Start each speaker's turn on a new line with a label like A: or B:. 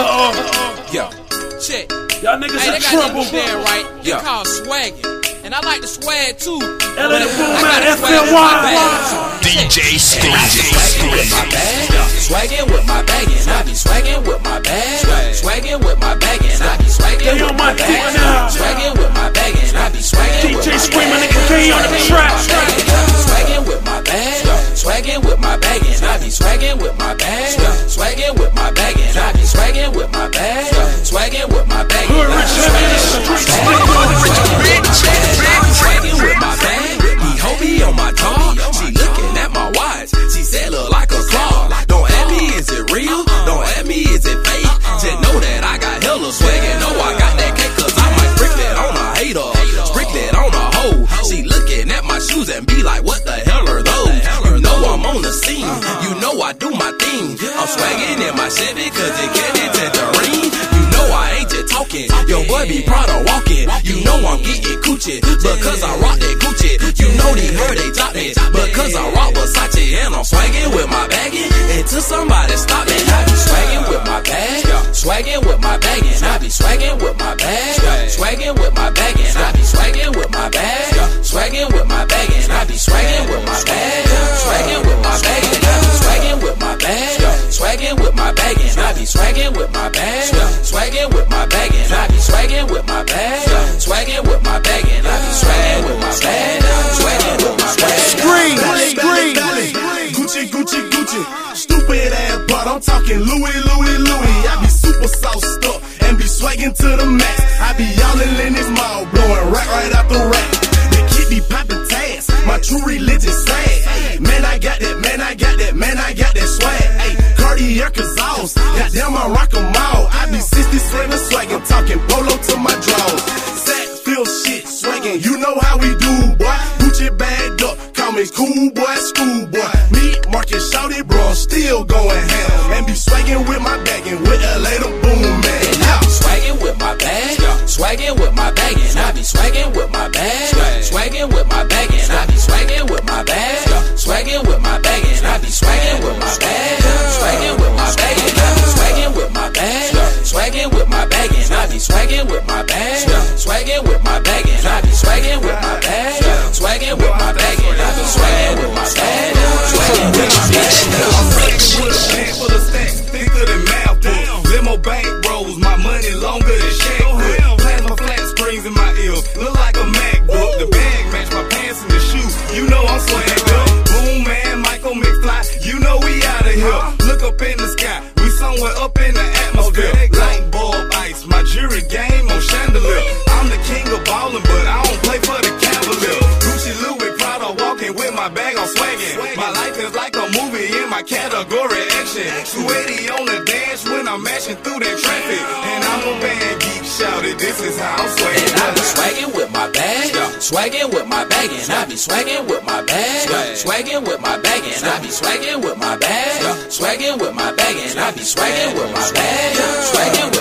A: Uh-oh.
B: Yo, check.
A: Y'all niggas
B: Hey,
A: in
B: they
A: trouble.
B: that new band, right? They
A: Yeah.
B: called Swaggin'. And I like to swag too.
A: LA
B: But
A: the Boom
B: I
A: Man,
B: got the
A: FNY.
C: DJ Spin.
D: Swaggin' with my bag, swaggin' with my bag, and I be swaggin' with my bag, swaggin' with my bag, and I be swaggin'
A: K
D: with
A: on
D: my
A: my dick
D: bag, I do my thing. I'm swagging in my Chevy 'cause it it tangerine. You know I ain't just talking. Your boy be proud of walking. You know I'm getting coochie because I rock that Gucci. You know they heard they top me because I rock Versace and I'm swagging with my bagging until somebody stop me. I be swagging with my bag, swagging with my bag, and I be swagging with my bag, swagging with my bag, and I be swagging with my bag, swagging with my bag, and I be swagging with my bag, bag, swagging with my bag, and I be swagging with my bag, swagging with my bag, and I be swagging with my bag, swagging with my bag.
A: Scream, scream.
E: dolly, dolly. Gucci, Gucci, Gucci. Stupid ass butt. I'm talking Louis, Louis, Louis. I be super sauced up and be swagging to the max. I be yelling in this mall, blowing right right out the rack. The kid be popping tags. My true religion sad. Man, I got that. Man, I got that. Man, I got that swag. Hey, Cartier Cazals. Goddamn, I rock 'em all. I be 67 swagging, talking polo to my drawers. Sack, feel shit, swagging. You know how we do, boy. Gucci bagged up. Call me cool boy, school boy. Me, Marcus Shouty, bro, I'm still going ham. And be swagging with my bagging with a later boom man.
D: And I be swagging with my bag, swagging with my bag, and I be swagging with my
E: game on chandelier. I'm the king of ballin', but I don't play for the Cavalier. Gucci Louis Prada walking with my bag on swagging. My life is like a movie in my category action. 280 on the dash when I'm mashing through that traffic. And I'm a bad geek, shouted, this is how I'm swagging.
D: And I be swagging with my bag, swagging with my bag, and I be swagging with my bag, swagging with my bag, and I be swagging with my bag, swagging with my bag, and I be swagging with my bag, swagging with